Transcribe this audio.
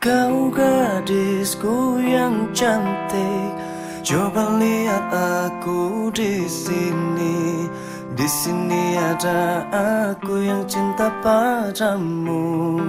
Kau gadisku yang cantik. Coba lihat aku di sini. Di sini ada aku yang cinta padamu.